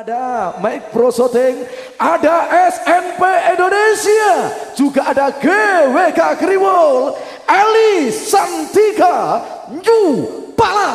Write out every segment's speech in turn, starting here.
Ada Shooting, ada SNP Indonesia, juga ada GWK Kriwol, Eli Santika, New Palapa.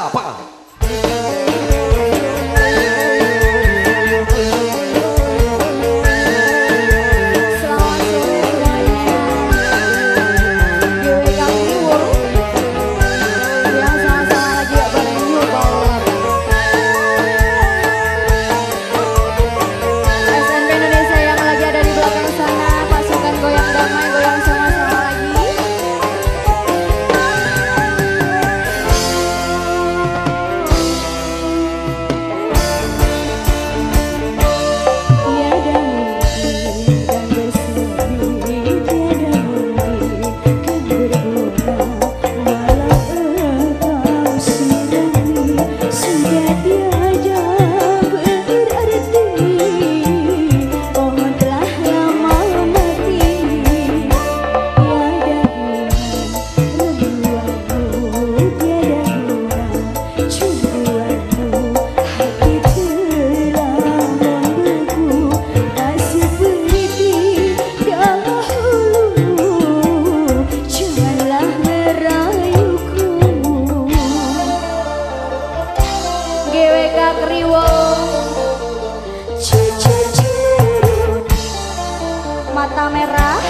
Mata merah.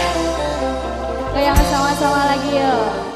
Goyang sama-sama lagi yuk